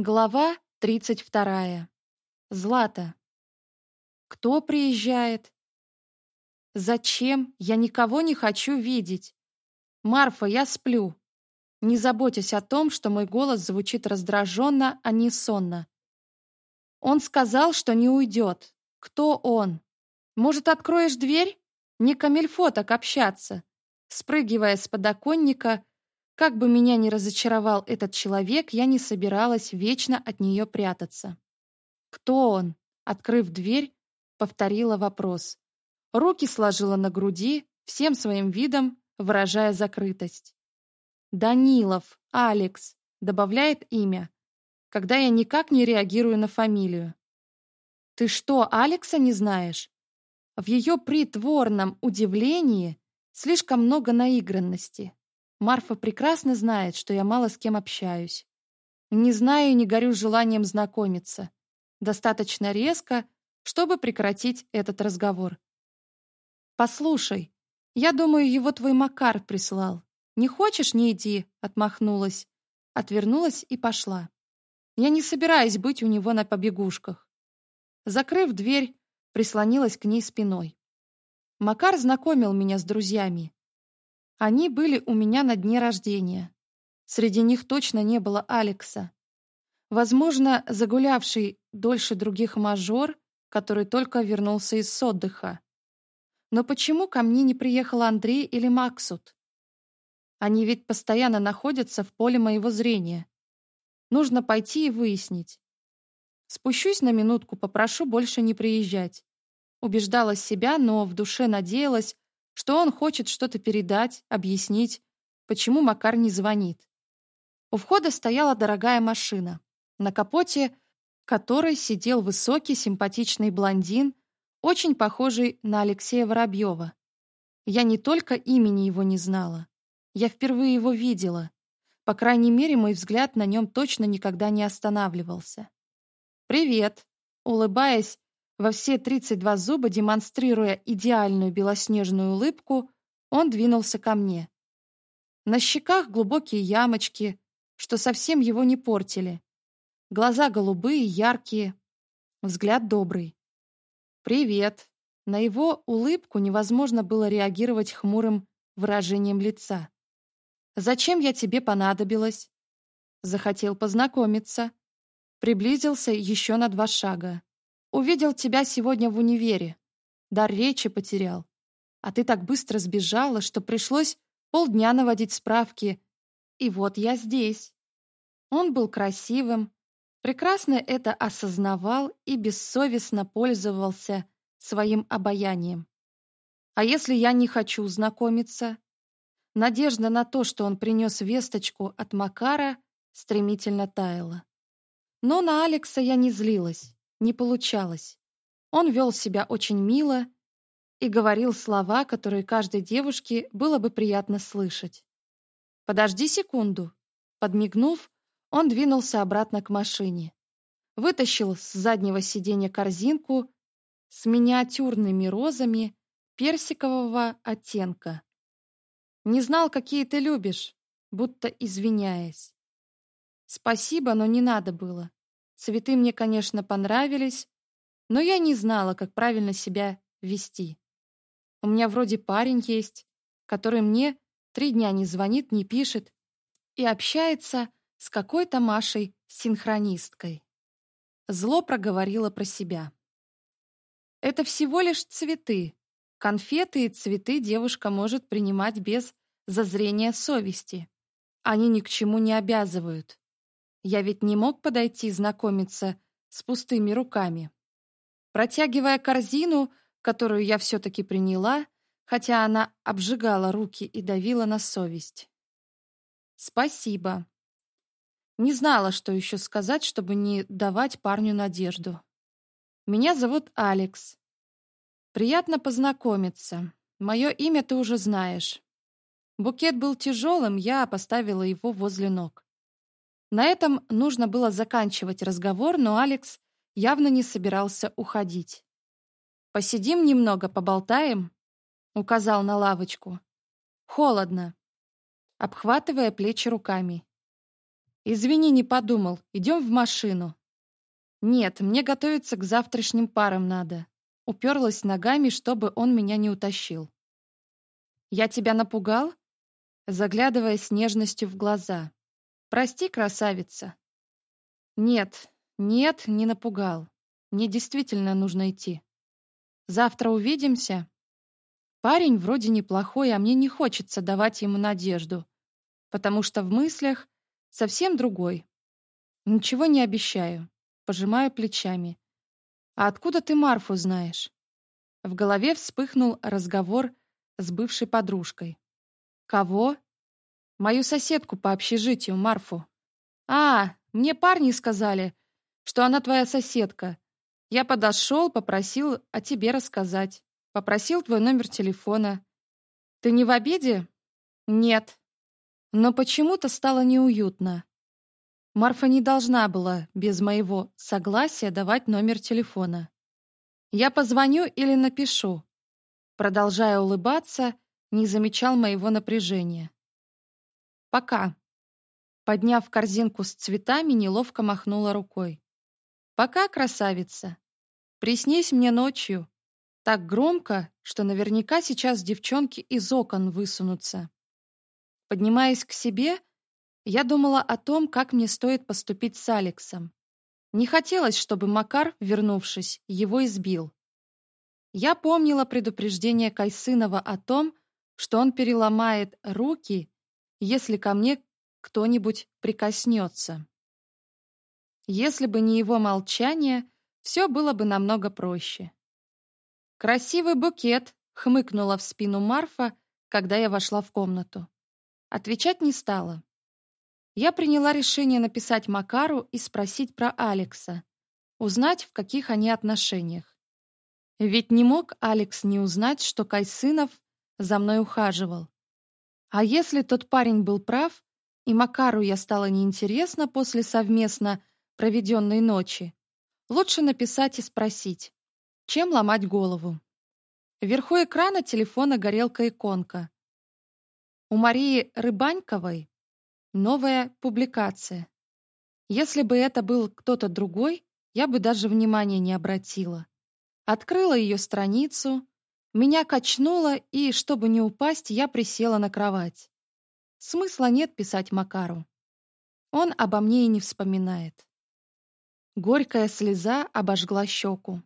Глава 32. Злата. Кто приезжает? Зачем? Я никого не хочу видеть. Марфа, я сплю. Не заботясь о том, что мой голос звучит раздраженно, а не сонно. Он сказал, что не уйдет. Кто он? Может, откроешь дверь? Не камельфо так общаться. Спрыгивая с подоконника, как бы меня ни разочаровал этот человек, я не собиралась вечно от нее прятаться. «Кто он?» — открыв дверь, повторила вопрос. Руки сложила на груди, всем своим видом выражая закрытость. «Данилов, Алекс», — добавляет имя, когда я никак не реагирую на фамилию. «Ты что, Алекса не знаешь?» В ее притворном удивлении слишком много наигранности. Марфа прекрасно знает, что я мало с кем общаюсь. Не знаю и не горю желанием знакомиться. Достаточно резко, чтобы прекратить этот разговор. «Послушай, я думаю, его твой Макар прислал. Не хочешь — не иди», — отмахнулась. Отвернулась и пошла. Я не собираюсь быть у него на побегушках. Закрыв дверь, прислонилась к ней спиной. Макар знакомил меня с друзьями. Они были у меня на дне рождения. Среди них точно не было Алекса. Возможно, загулявший дольше других мажор, который только вернулся из отдыха. Но почему ко мне не приехал Андрей или Максут? Они ведь постоянно находятся в поле моего зрения. Нужно пойти и выяснить. Спущусь на минутку, попрошу больше не приезжать. Убеждала себя, но в душе надеялась, что он хочет что-то передать, объяснить, почему Макар не звонит. У входа стояла дорогая машина, на капоте которой сидел высокий симпатичный блондин, очень похожий на Алексея Воробьева. Я не только имени его не знала, я впервые его видела. По крайней мере, мой взгляд на нем точно никогда не останавливался. «Привет!» — улыбаясь, во все тридцать два зуба, демонстрируя идеальную белоснежную улыбку, он двинулся ко мне. На щеках глубокие ямочки, что совсем его не портили. Глаза голубые, яркие, взгляд добрый. «Привет!» На его улыбку невозможно было реагировать хмурым выражением лица. «Зачем я тебе понадобилась?» Захотел познакомиться. Приблизился еще на два шага. Увидел тебя сегодня в универе. Дар речи потерял. А ты так быстро сбежала, что пришлось полдня наводить справки. И вот я здесь. Он был красивым, прекрасно это осознавал и бессовестно пользовался своим обаянием. А если я не хочу знакомиться? Надежда на то, что он принес весточку от Макара, стремительно таяла. Но на Алекса я не злилась не получалось. Он вел себя очень мило и говорил слова, которые каждой девушке было бы приятно слышать. «Подожди секунду!» Подмигнув, он двинулся обратно к машине. Вытащил с заднего сиденья корзинку с миниатюрными розами персикового оттенка. «Не знал, какие ты любишь», будто извиняясь. «Спасибо, но не надо было. Цветы мне, конечно, понравились, но я не знала, как правильно себя вести. У меня вроде парень есть, который мне три дня не звонит, не пишет и общается с какой-то Машей синхронисткой. Зло проговорила про себя. Это всего лишь цветы. Конфеты и цветы девушка может принимать без зазрения совести. Они ни к чему не обязывают. Я ведь не мог подойти и знакомиться с пустыми руками. Протягивая корзину, которую я все-таки приняла, хотя она обжигала руки и давила на совесть. «Спасибо». Не знала, что еще сказать, чтобы не давать парню надежду. «Меня зовут Алекс. Приятно познакомиться. Мое имя ты уже знаешь». Букет был тяжелым, я поставила его возле ног. На этом нужно было заканчивать разговор, но Алекс явно не собирался уходить. «Посидим немного, поболтаем», — указал на лавочку. «Холодно», — обхватывая плечи руками. «Извини, не подумал. Идем в машину». «Нет, мне готовиться к завтрашним парам надо». Уперлась ногами, чтобы он меня не утащил. «Я тебя напугал?» Заглядывая с нежностью в глаза. Прости, красавица. Нет, нет, не напугал. Мне действительно нужно идти. Завтра увидимся. Парень вроде неплохой, а мне не хочется давать ему надежду, потому что в мыслях совсем другой. Ничего не обещаю, пожимаю плечами. А откуда ты Марфу знаешь? В голове вспыхнул разговор с бывшей подружкой. Кого? мою соседку по общежитию, Марфу. А, мне парни сказали, что она твоя соседка. Я подошел, попросил о тебе рассказать. Попросил твой номер телефона. Ты не в обиде? Нет. Но почему-то стало неуютно. Марфа не должна была без моего согласия давать номер телефона. Я позвоню или напишу. Продолжая улыбаться, не замечал моего напряжения. Пока. Подняв корзинку с цветами, неловко махнула рукой. Пока, красавица. Приснись мне ночью. Так громко, что наверняка сейчас девчонки из окон высунутся. Поднимаясь к себе, я думала о том, как мне стоит поступить с Алексом. Не хотелось, чтобы Макар, вернувшись, его избил. Я помнила предупреждение Кайсынова о том, что он переломает руки если ко мне кто-нибудь прикоснется. Если бы не его молчание, все было бы намного проще. «Красивый букет!» — хмыкнула в спину Марфа, когда я вошла в комнату. Отвечать не стала. Я приняла решение написать Макару и спросить про Алекса, узнать, в каких они отношениях. Ведь не мог Алекс не узнать, что Кайсынов за мной ухаживал. А если тот парень был прав, и Макару я стала неинтересна после совместно проведенной ночи, лучше написать и спросить, чем ломать голову. Вверху экрана телефона горелка иконка. У Марии Рыбаньковой новая публикация. Если бы это был кто-то другой, я бы даже внимания не обратила. Открыла ее страницу, меня качнуло, и, чтобы не упасть, я присела на кровать. Смысла нет писать Макару. Он обо мне и не вспоминает. Горькая слеза обожгла щеку.